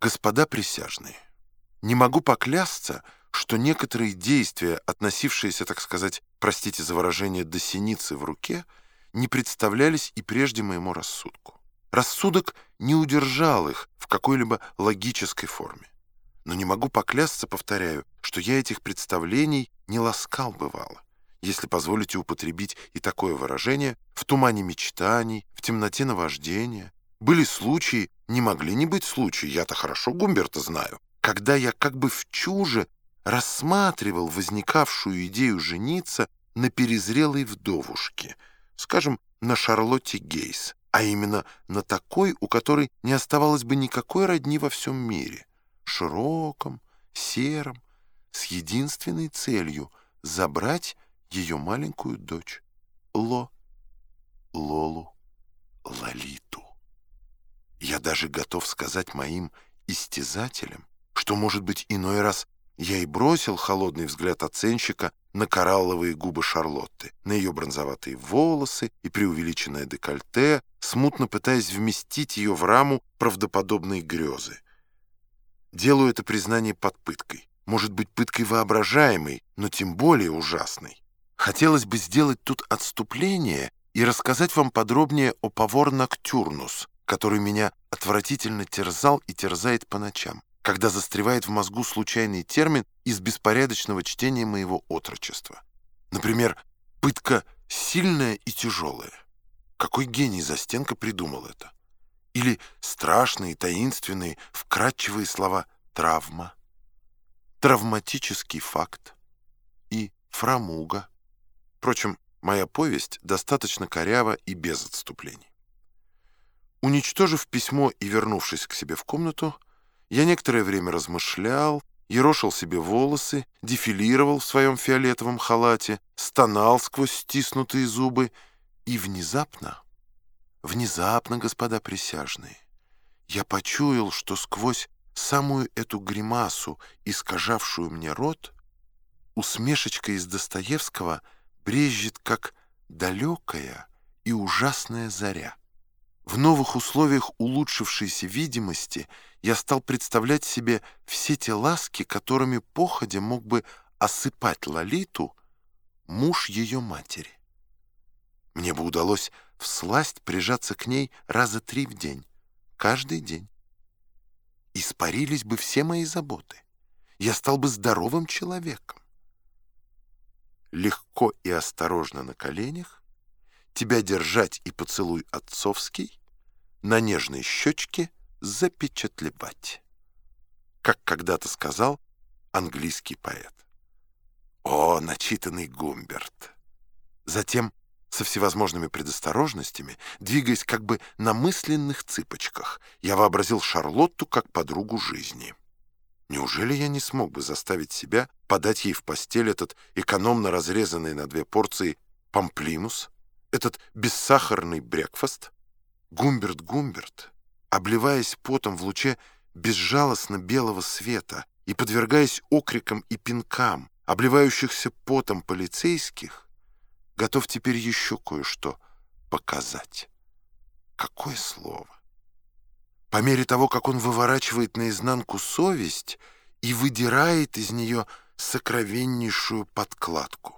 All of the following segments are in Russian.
Господа присяжные, не могу поклясться, что некоторые действия, относившиеся, так сказать, простите за выражение, до синицы в руке, не представлялись и прежде моему рассудку. Рассудок не удержал их в какой-либо логической форме. Но не могу поклясться, повторяю, что я этих представлений не ласкал бывало, если позволите употребить и такое выражение, в тумане мечтаний, в темноте наваждения. Были случаи, не могли не быть случаи, я-то хорошо Гумберта знаю, когда я как бы в чуже рассматривал возникавшую идею жениться на перезрелой вдовушке, скажем, на Шарлотте Гейс, а именно на такой, у которой не оставалось бы никакой родни во всем мире, широком, сером, с единственной целью — забрать ее маленькую дочь, Ло, Лолу. Я даже готов сказать моим истязателям, что, может быть, иной раз я и бросил холодный взгляд оценщика на коралловые губы Шарлотты, на ее бронзоватые волосы и преувеличенное декольте, смутно пытаясь вместить ее в раму правдоподобной грезы. Делаю это признание под пыткой. Может быть, пыткой воображаемой, но тем более ужасной. Хотелось бы сделать тут отступление и рассказать вам подробнее о Павор Ноктюрнус, который меня отвратительно терзал и терзает по ночам когда застревает в мозгу случайный термин из беспорядочного чтения моего отрочества. Например, пытка сильная и тяжелая. Какой гений Застенко придумал это? Или страшные, таинственные, вкрадчивые слова «травма», «травматический факт» и «фрамуга». Впрочем, моя повесть достаточно корява и без отступлений. Уничтожив письмо и вернувшись к себе в комнату, я некоторое время размышлял, ерошил себе волосы, дефилировал в своем фиолетовом халате, стонал сквозь стиснутые зубы, и внезапно, внезапно, господа присяжные, я почуял, что сквозь самую эту гримасу, искажавшую мне рот, усмешечка из Достоевского брежет, как далекая и ужасная заря. В новых условиях улучшившейся видимости я стал представлять себе все те ласки, которыми походя мог бы осыпать Лолиту муж ее матери. Мне бы удалось всласть прижаться к ней раза три в день, каждый день. Испарились бы все мои заботы. Я стал бы здоровым человеком. Легко и осторожно на коленях, тебя держать и поцелуй отцовский, на нежной щечке запечатлевать. Как когда-то сказал английский поэт. О, начитанный Гумберт! Затем, со всевозможными предосторожностями, двигаясь как бы на мысленных цыпочках, я вообразил Шарлотту как подругу жизни. Неужели я не смог бы заставить себя подать ей в постель этот экономно разрезанный на две порции памплинус, этот бессахарный брекфаст, Гумберт Гумберт, обливаясь потом в луче безжалостно белого света и подвергаясь окрикам и пинкам, обливающихся потом полицейских, готов теперь еще кое-что показать. Какое слово! По мере того, как он выворачивает наизнанку совесть и выдирает из нее сокровеннейшую подкладку.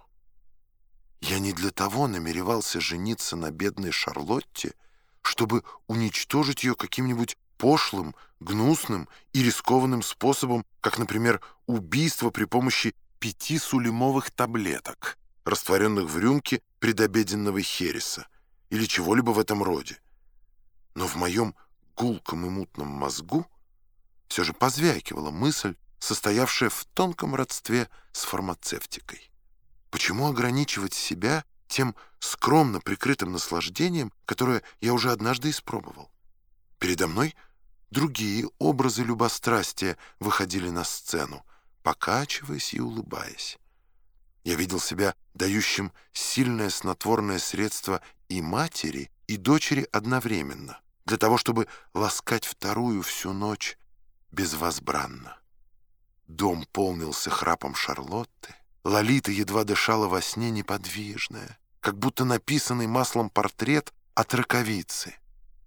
Я не для того намеревался жениться на бедной Шарлотте, чтобы уничтожить ее каким-нибудь пошлым, гнусным и рискованным способом, как, например, убийство при помощи пяти сулемовых таблеток, растворенных в рюмке предобеденного хереса, или чего-либо в этом роде. Но в моем гулком и мутном мозгу все же позвякивала мысль, состоявшая в тонком родстве с фармацевтикой. Почему ограничивать себя тем скромно прикрытым наслаждением, которое я уже однажды испробовал. Передо мной другие образы любострастия выходили на сцену, покачиваясь и улыбаясь. Я видел себя дающим сильное снотворное средство и матери, и дочери одновременно, для того, чтобы ласкать вторую всю ночь безвозбранно. Дом полнился храпом Шарлотты, Лолита едва дышала во сне неподвижная, как будто написанный маслом портрет от раковицы.